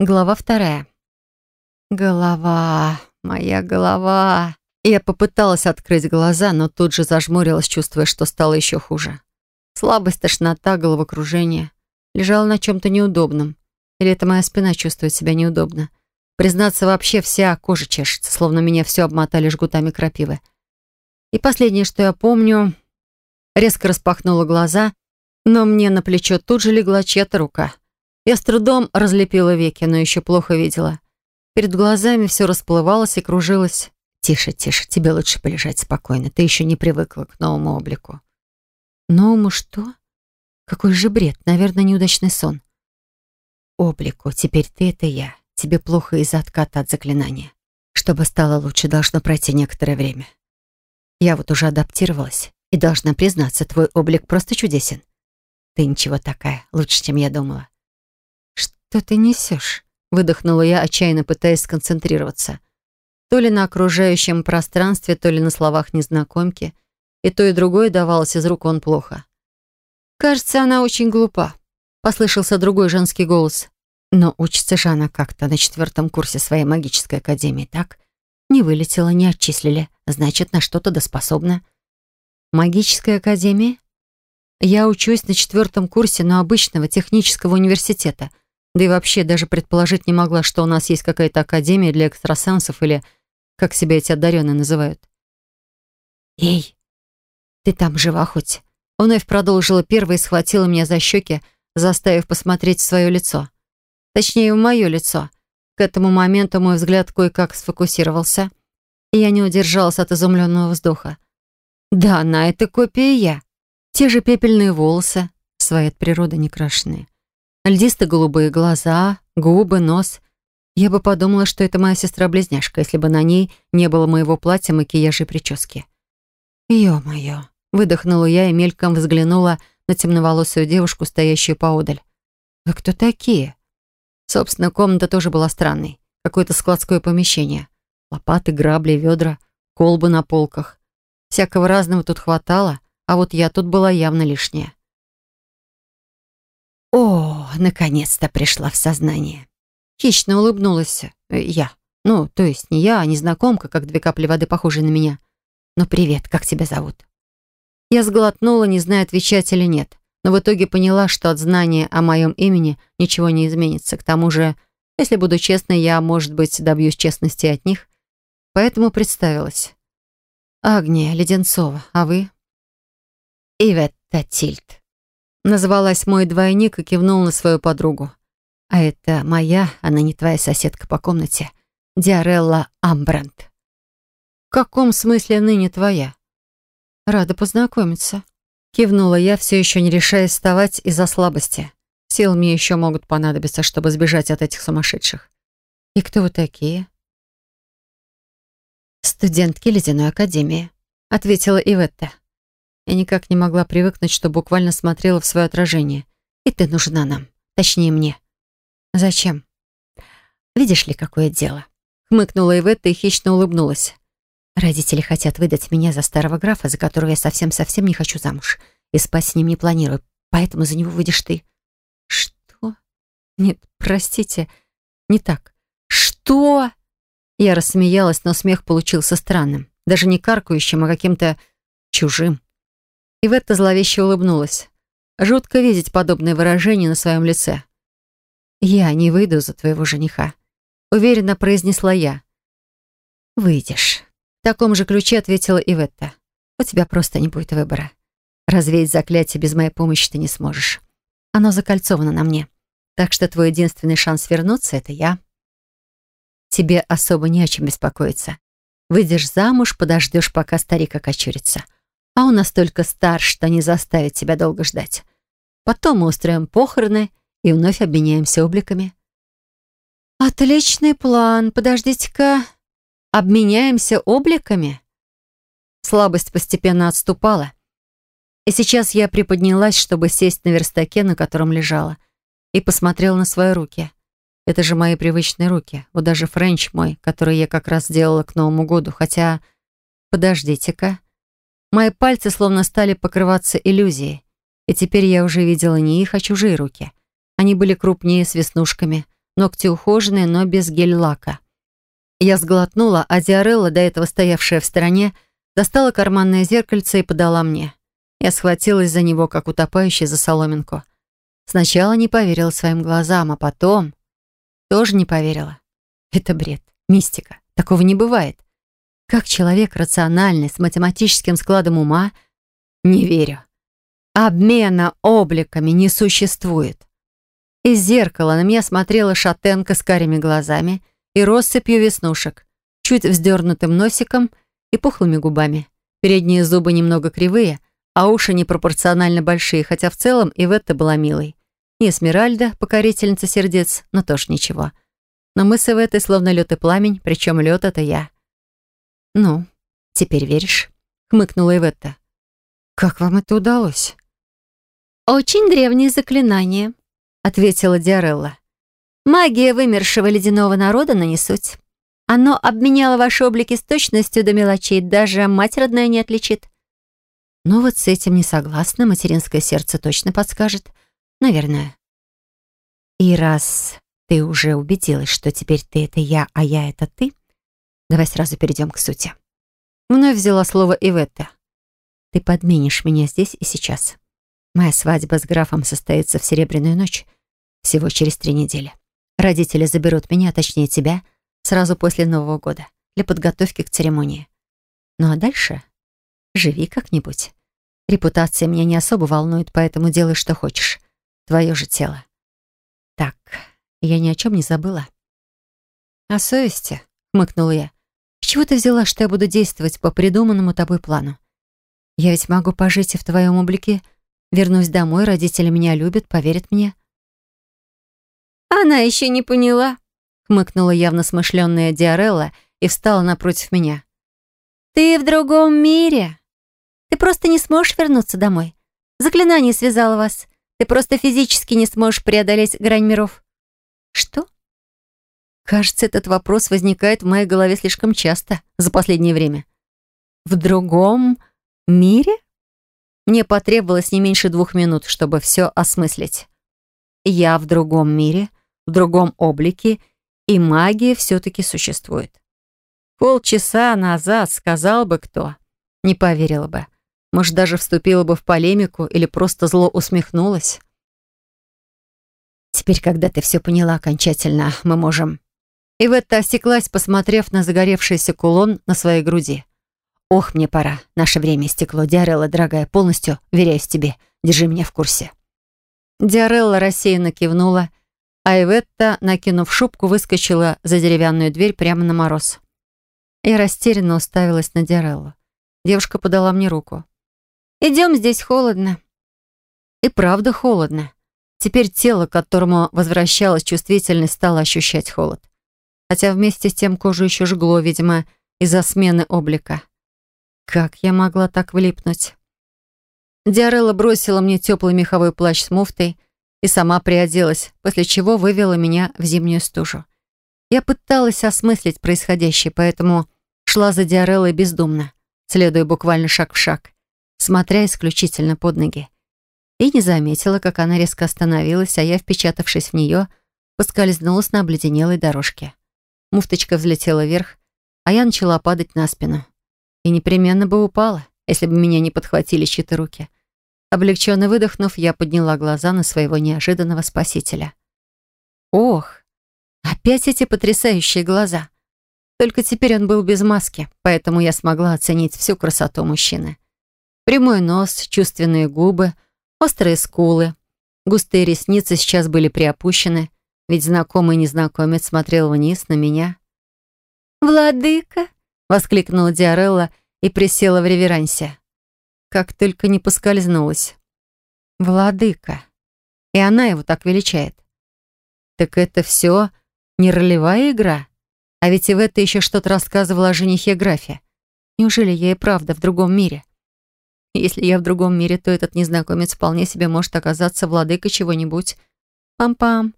Глава вторая. Голова, моя голова. Я попыталась открыть глаза, но тут же зажмурилась, чувствуя, что стало еще хуже. Слабость, тошнота, головокружение. Лежала на чем-то неудобном. Или это моя спина чувствует себя неудобно. Признаться, вообще вся кожа чешется, словно меня все обмотали жгутами крапивы. И последнее, что я помню, резко распахнула глаза, но мне на плечо тут же легла чья-то рука. Я с трудом разлепила веки, но еще плохо видела. Перед глазами все расплывалось и кружилось. «Тише, тише, тебе лучше полежать спокойно. Ты еще не привыкла к новому облику». «Новому что? Какой же бред. Наверное, неудачный сон». «Облику. Теперь ты — это я. Тебе плохо из-за отката от заклинания. Чтобы стало лучше, должно пройти некоторое время. Я вот уже адаптировалась и должна признаться, твой облик просто чудесен. Ты ничего такая, лучше, чем я думала. «Что ты несешь?» — выдохнула я, отчаянно пытаясь сконцентрироваться. То ли на окружающем пространстве, то ли на словах незнакомки. И то, и другое давалось из рук он плохо. «Кажется, она очень глупа», — послышался другой женский голос. «Но учится же она как-то на четвертом курсе своей магической академии, так? Не вылетела, не отчислили, значит, на что-то доспособна». «Магическая академия?» «Я учусь на четвертом курсе, но обычного технического университета — да и вообще даже предположить не могла, что у нас есть какая-то академия для экстрасенсов или как себя эти одаренные называют. «Эй, ты там жива хоть?» Вновь продолжила первой и схватила меня за щеки, заставив посмотреть в свое лицо. Точнее, в мое лицо. К этому моменту мой взгляд кое-как сфокусировался, и я не удержалась от изумленного вздоха. Да, на это копия я. Те же пепельные волосы, свои от природы не крашеные. Льдисто-голубые глаза, губы, нос. Я бы подумала, что это моя сестра-близняшка, если бы на ней не было моего платья, макияжа и прически. «Ё-моё!» — выдохнула я и мельком взглянула на темноволосую девушку, стоящую поодаль. «Вы кто такие?» Собственно, комната тоже была странной. Какое-то складское помещение. Лопаты, грабли, ведра, колбы на полках. Всякого разного тут хватало, а вот я тут была явно лишняя. О, наконец-то пришла в сознание. Хищно улыбнулась э, я. Ну, то есть не я, а незнакомка, как две капли воды, похожие на меня. Ну, привет, как тебя зовут? Я сглотнула, не зная, отвечать или нет. Но в итоге поняла, что от знания о моем имени ничего не изменится. К тому же, если буду честной, я, может быть, добьюсь честности от них. Поэтому представилась. Агния Леденцова, а вы? Иветта Тильт. Назвалась мой двойник и кивнул на свою подругу. А это моя, она не твоя соседка по комнате, Диарелла Амбранд. В каком смысле ныне твоя? Рада познакомиться. Кивнула я, все еще не решаясь вставать из-за слабости. Сил мне еще могут понадобиться, чтобы сбежать от этих сумасшедших. И кто вы такие? Студентки Ледяной Академии, ответила Иветта. Я никак не могла привыкнуть, что буквально смотрела в свое отражение. И ты нужна нам. Точнее, мне. Зачем? Видишь ли, какое дело? Хмыкнула Иветта и хищно улыбнулась. Родители хотят выдать меня за старого графа, за которого я совсем-совсем не хочу замуж. И спать с ним не планирую, поэтому за него выйдешь ты. Что? Нет, простите, не так. Что? Я рассмеялась, но смех получился странным. Даже не каркающим, а каким-то чужим. Иветта зловеще улыбнулась. Жутко видеть подобное выражение на своем лице. «Я не выйду за твоего жениха», — уверенно произнесла я. «Выйдешь». В таком же ключе ответила Иветта. «У тебя просто не будет выбора. Развеять заклятие без моей помощи ты не сможешь. Оно закольцовано на мне. Так что твой единственный шанс вернуться — это я. Тебе особо не о чем беспокоиться. Выйдешь замуж, подождешь, пока старик окочурится а он настолько стар, что не заставит тебя долго ждать. Потом мы устроим похороны и вновь обменяемся обликами». «Отличный план. Подождите-ка. Обменяемся обликами?» Слабость постепенно отступала. И сейчас я приподнялась, чтобы сесть на верстаке, на котором лежала, и посмотрела на свои руки. Это же мои привычные руки. Вот даже френч мой, который я как раз сделала к Новому году. Хотя, подождите-ка. Мои пальцы словно стали покрываться иллюзией. И теперь я уже видела не их, а чужие руки. Они были крупнее, с веснушками, ногти ухоженные, но без гель-лака. Я сглотнула, а Диарелла, до этого стоявшая в стороне, достала карманное зеркальце и подала мне. Я схватилась за него, как утопающий за соломинку. Сначала не поверила своим глазам, а потом тоже не поверила. Это бред, мистика. Такого не бывает. Как человек рациональный, с математическим складом ума, не верю. Обмена обликами не существует. Из зеркала на меня смотрела шатенка с карими глазами и россыпью веснушек, чуть вздернутым носиком и пухлыми губами. Передние зубы немного кривые, а уши непропорционально большие, хотя в целом и в это была милой. Не Эсмеральда, покорительница сердец, но тоже ничего. Но мы с Иветой словно лед и пламень, причем лед — это я. «Ну, теперь веришь?» — хмыкнула Иветта. «Как вам это удалось?» «Очень древнее заклинание», — ответила Диарелла. «Магия вымершего ледяного народа на суть. Оно обменяло ваши облики с точностью до мелочей, даже мать родная не отличит. Ну вот с этим не согласна, материнское сердце точно подскажет. Наверное. И раз ты уже убедилась, что теперь ты — это я, а я — это ты, давай сразу перейдем к сути. Вновь взяла слово Иветта. Ты подменишь меня здесь и сейчас. Моя свадьба с графом состоится в Серебряную ночь, всего через три недели. Родители заберут меня, а точнее тебя, сразу после Нового года, для подготовки к церемонии. Ну а дальше живи как-нибудь. Репутация меня не особо волнует, поэтому делай, что хочешь. Твое же тело. Так, я ни о чем не забыла. О совести, хмыкнула я. С чего ты взяла, что я буду действовать по придуманному тобой плану? Я ведь могу пожить и в твоем облике. Вернусь домой, родители меня любят, поверят мне. Она еще не поняла, хмыкнула явно смышленная Диарелла и встала напротив меня. Ты в другом мире. Ты просто не сможешь вернуться домой. Заклинание связало вас. Ты просто физически не сможешь преодолеть грань миров. Что? Кажется, этот вопрос возникает в моей голове слишком часто за последнее время. В другом мире? Мне потребовалось не меньше двух минут, чтобы все осмыслить. Я в другом мире, в другом облике, и магия все-таки существует. Полчаса назад сказал бы кто, не поверила бы. Может, даже вступила бы в полемику или просто зло усмехнулась. Теперь, когда ты все поняла окончательно, мы можем... Иветта осеклась, посмотрев на загоревшийся кулон на своей груди. «Ох, мне пора. Наше время истекло. Диарелла, дорогая, полностью веряюсь тебе. Держи меня в курсе». Диарелла рассеянно кивнула, а Иветта, накинув шубку, выскочила за деревянную дверь прямо на мороз. Я растерянно уставилась на Диареллу. Девушка подала мне руку. Идем, здесь холодно». И правда холодно. Теперь тело, к которому возвращалась чувствительность, стало ощущать холод. Хотя вместе с тем кожу еще жгло, видимо, из-за смены облика. Как я могла так влипнуть? Диарелла бросила мне теплый меховой плащ с муфтой и сама приоделась, после чего вывела меня в зимнюю стужу. Я пыталась осмыслить происходящее, поэтому шла за Диареллой бездумно, следуя буквально шаг в шаг смотря исключительно под ноги. И не заметила, как она резко остановилась, а я, впечатавшись в нее, поскользнулась на обледенелой дорожке. Муфточка взлетела вверх, а я начала падать на спину. И непременно бы упала, если бы меня не подхватили чьи-то руки. Облегченно выдохнув, я подняла глаза на своего неожиданного спасителя. Ох, опять эти потрясающие глаза. Только теперь он был без маски, поэтому я смогла оценить всю красоту мужчины. Прямой нос, чувственные губы, острые скулы. Густые ресницы сейчас были приопущены, ведь знакомый незнакомец смотрел вниз на меня. «Владыка!» — воскликнула Диарелла и присела в реверансе. Как только не поскользнулась. «Владыка!» И она его так величает. Так это все не ролевая игра? А ведь и в это еще что-то рассказывала о женихе графе. Неужели я и правда в другом мире? Если я в другом мире, то этот незнакомец вполне себе может оказаться владыкой чего-нибудь. Пам-пам.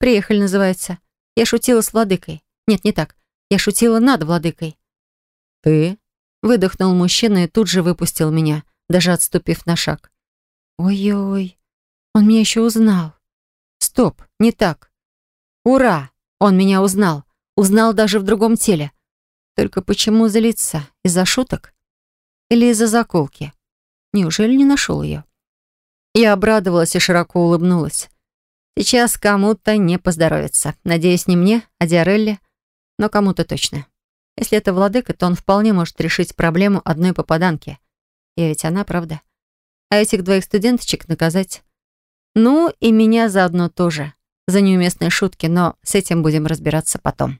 Приехали, называется. Я шутила с владыкой. Нет, не так. Я шутила над владыкой. «Ты?» — выдохнул мужчина и тут же выпустил меня, даже отступив на шаг. «Ой-ой, он меня еще узнал. Стоп, не так. Ура! Он меня узнал. Узнал даже в другом теле. Только почему злиться? Из-за шуток? Или из-за заколки? Неужели не нашел ее? Я обрадовалась и широко улыбнулась. Сейчас кому-то не поздоровится. Надеюсь, не мне, а Диарелле, но кому-то точно. Если это владыка, то он вполне может решить проблему одной попаданки. Я ведь она, правда? А этих двоих студенточек наказать? Ну, и меня заодно тоже. За неуместные шутки, но с этим будем разбираться потом.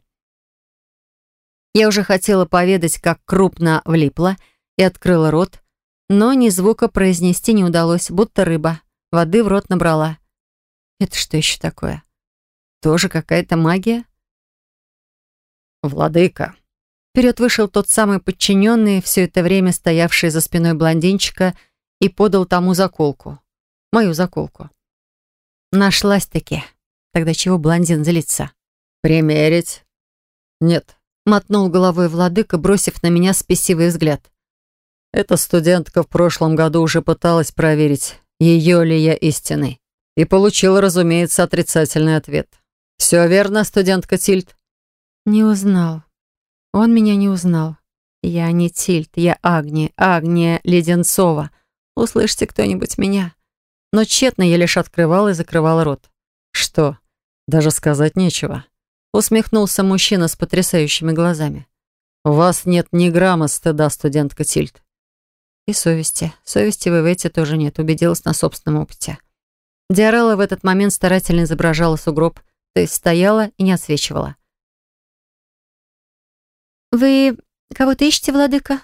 Я уже хотела поведать, как крупно влипла, и открыла рот, но ни звука произнести не удалось, будто рыба. Воды в рот набрала. Это что еще такое? Тоже какая-то магия? «Владыка!» Вперед вышел тот самый подчиненный, все это время стоявший за спиной блондинчика, и подал тому заколку. Мою заколку. Нашлась-таки. Тогда чего блондин злится? «Примерить?» «Нет», — мотнул головой владыка, бросив на меня спесивый взгляд. Эта студентка в прошлом году уже пыталась проверить, ее ли я истинный. И получила, разумеется, отрицательный ответ. «Все верно, студентка Тильд?» «Не узнал. Он меня не узнал. Я не Тильд, я Агния, Агния Леденцова. Услышьте кто-нибудь меня». Но тщетно я лишь открывал и закрывал рот. «Что? Даже сказать нечего?» Усмехнулся мужчина с потрясающими глазами. «У вас нет ни грамма стыда, студентка Тильд. И совести. Совести в Ивете тоже нет, убедилась на собственном опыте. Диарелла в этот момент старательно изображала сугроб, то есть стояла и не отсвечивала. «Вы кого-то ищете, владыка?»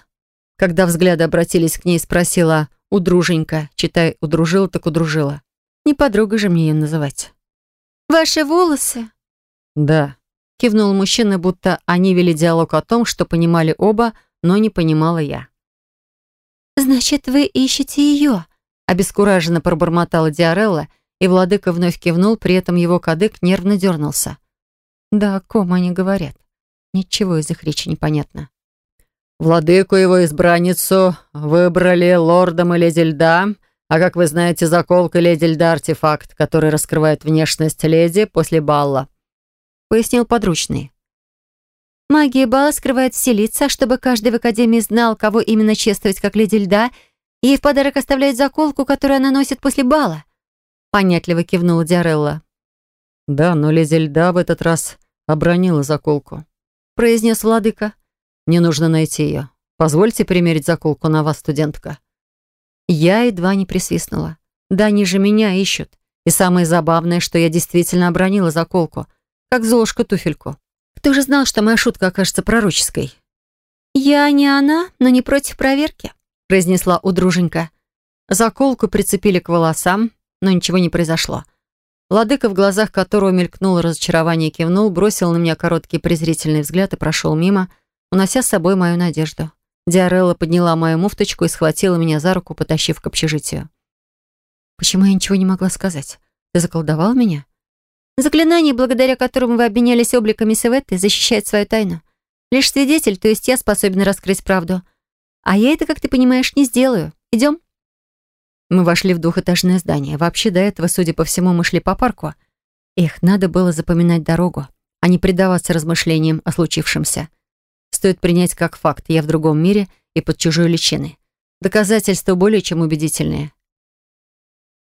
Когда взгляды обратились к ней, спросила «удруженька», читай «удружила», так удружила. Не подруга же мне ее называть. «Ваши волосы?» «Да», — кивнул мужчина, будто они вели диалог о том, что понимали оба, но не понимала я. «Значит, вы ищете ее?» Обескураженно пробормотала Диарелла, и владыка вновь кивнул, при этом его кадык нервно дернулся. «Да о ком они говорят? Ничего из их речи непонятно». «Владыку его избранницу выбрали лордом и леди льда, а, как вы знаете, заколка леди льда — артефакт, который раскрывает внешность леди после балла», — пояснил подручный. Магия бала скрывает все лица, чтобы каждый в Академии знал, кого именно чествовать как леди льда, и в подарок оставляет заколку, которую она носит после бала. Понятливо кивнула Диарелла. «Да, но леди льда в этот раз обронила заколку», произнес владыка. «Мне нужно найти ее. Позвольте примерить заколку на вас, студентка». Я едва не присвистнула. Да они же меня ищут. И самое забавное, что я действительно обронила заколку, как Золушка туфельку. Кто же знал, что моя шутка окажется пророческой? «Я не она, но не против проверки», — произнесла удруженька. Заколку прицепили к волосам, но ничего не произошло. Владыка, в глазах которого мелькнуло разочарование, кивнул, бросил на меня короткий презрительный взгляд и прошел мимо, унося с собой мою надежду. Диарелла подняла мою муфточку и схватила меня за руку, потащив к общежитию. «Почему я ничего не могла сказать? Ты заколдовал меня?» Заклинание, благодаря которому вы обменялись обликами Севетты, защищает свою тайну. Лишь свидетель, то есть я, способен раскрыть правду. А я это, как ты понимаешь, не сделаю. Идем?» Мы вошли в двухэтажное здание. Вообще, до этого, судя по всему, мы шли по парку. Эх, надо было запоминать дорогу, а не предаваться размышлениям о случившемся. Стоит принять как факт, я в другом мире и под чужой личиной. Доказательства более чем убедительные.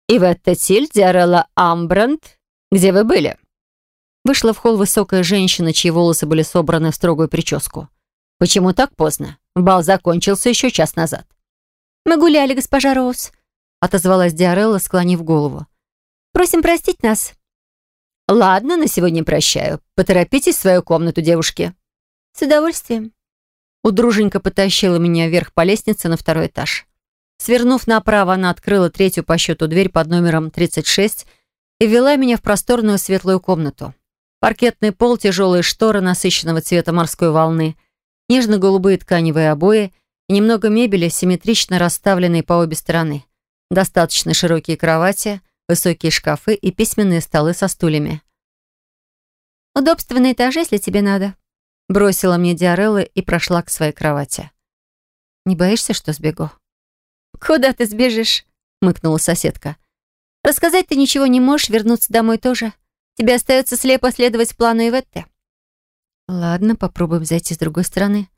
«И в этот силь Диарелла Амбранд где вы были?» Вышла в холл высокая женщина, чьи волосы были собраны в строгую прическу. «Почему так поздно? Бал закончился еще час назад». «Мы гуляли, госпожа Роуз», — отозвалась Диарелла, склонив голову. «Просим простить нас». «Ладно, на сегодня прощаю. Поторопитесь в свою комнату, девушки». «С удовольствием». Удруженька потащила меня вверх по лестнице на второй этаж. Свернув направо, она открыла третью по счету дверь под номером 36 и вела меня в просторную светлую комнату. Паркетный пол, тяжелые шторы насыщенного цвета морской волны, нежно-голубые тканевые обои и немного мебели, симметрично расставленные по обе стороны. Достаточно широкие кровати, высокие шкафы и письменные столы со стульями. «Удобство на этаже, если тебе надо», бросила мне Диарелла и прошла к своей кровати. «Не боишься, что сбегу?» «Куда ты сбежишь?» — мыкнула соседка. Рассказать ты ничего не можешь, вернуться домой тоже. Тебе остается слепо следовать плану Иветты». «Ладно, попробуем зайти с другой стороны.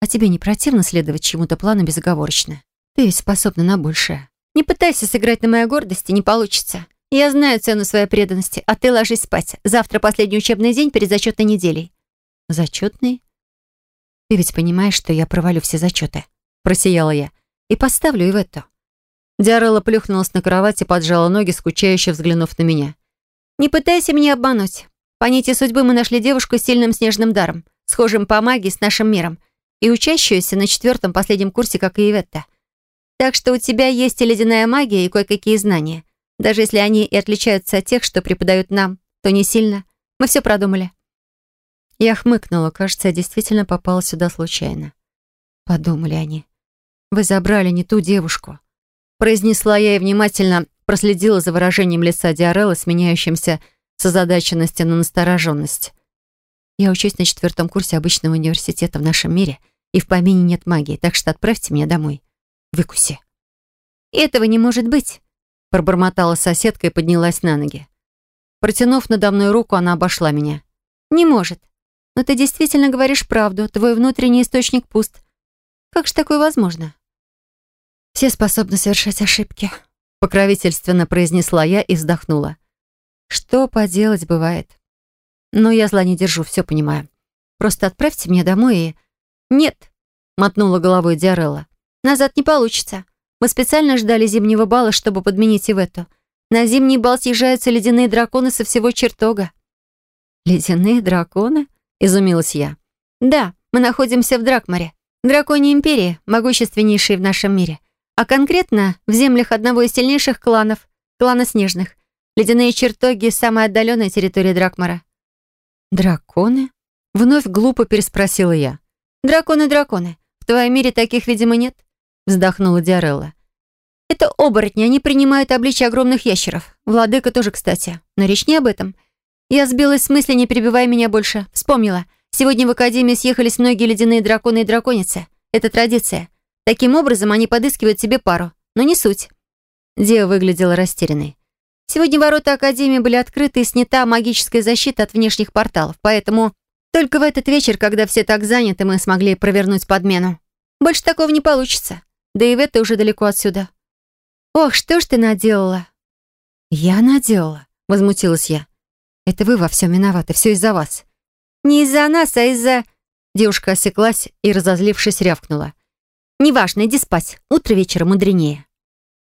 А тебе не противно следовать чему-то плану безоговорочно? Ты ведь способна на большее». «Не пытайся сыграть на моей гордости, не получится. Я знаю цену своей преданности, а ты ложись спать. Завтра последний учебный день перед зачетной неделей». «Зачетный? Ты ведь понимаешь, что я провалю все зачеты?» Просияла я. «И поставлю и в эту». Диарелла плюхнулась на кровать и поджала ноги, скучающе взглянув на меня. «Не пытайся меня обмануть. По нити судьбы мы нашли девушку с сильным снежным даром, схожим по магии с нашим миром, и учащуюся на четвертом последнем курсе, как и Иветта. Так что у тебя есть и ледяная магия, и кое-какие знания. Даже если они и отличаются от тех, что преподают нам, то не сильно. Мы все продумали». Я хмыкнула. Кажется, я действительно попала сюда случайно. Подумали они. «Вы забрали не ту девушку», — произнесла я и внимательно проследила за выражением лица Диареллы, сменяющимся с озадаченности на настороженность. «Я учусь на четвертом курсе обычного университета в нашем мире, и в помине нет магии, так что отправьте меня домой. Выкуси». «Этого не может быть», — пробормотала соседка и поднялась на ноги. Протянув надо мной руку, она обошла меня. «Не может. Но ты действительно говоришь правду. Твой внутренний источник пуст. Как же такое возможно?» «Все способны совершать ошибки», — покровительственно произнесла я и вздохнула. «Что поделать бывает. Но я зла не держу, все понимаю. Просто отправьте меня домой и...» «Нет», — мотнула головой Диарелла. «Назад не получится. Мы специально ждали зимнего бала, чтобы подменить Ивету. На зимний бал съезжаются ледяные драконы со всего чертога». «Ледяные драконы?» — изумилась я. «Да, мы находимся в Дракмаре, драконьей империи, могущественнейшей в нашем мире. А конкретно в землях одного из сильнейших кланов, клана Снежных. Ледяные чертоги — самая отдаленная территория Дракмара». «Драконы?» — вновь глупо переспросила я. «Драконы-драконы. В твоем мире таких, видимо, нет?» — вздохнула Диарелла. «Это оборотни, они принимают обличие огромных ящеров. Владыка тоже, кстати. Но речь не об этом. Я сбилась с мысли, не перебивай меня больше. Вспомнила. Сегодня в Академии съехались многие ледяные драконы и драконицы. Это традиция. Таким образом, они подыскивают себе пару. Но не суть. Диа выглядела растерянной. Сегодня ворота Академии были открыты и снята магическая защита от внешних порталов, поэтому только в этот вечер, когда все так заняты, мы смогли провернуть подмену. Больше такого не получится. Да и в это уже далеко отсюда. Ох, что ж ты наделала? Я наделала, возмутилась я. Это вы во всем виноваты, все из-за вас. Не из-за нас, а из-за... Девушка осеклась и, разозлившись, рявкнула. «Неважно, иди спать. Утро вечера мудренее».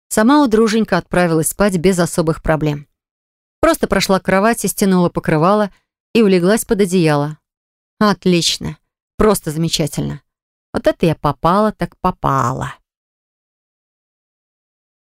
Сама у друженька отправилась спать без особых проблем. Просто прошла к кровати, стянула покрывало и улеглась под одеяло. Отлично. Просто замечательно. Вот это я попала, так попала.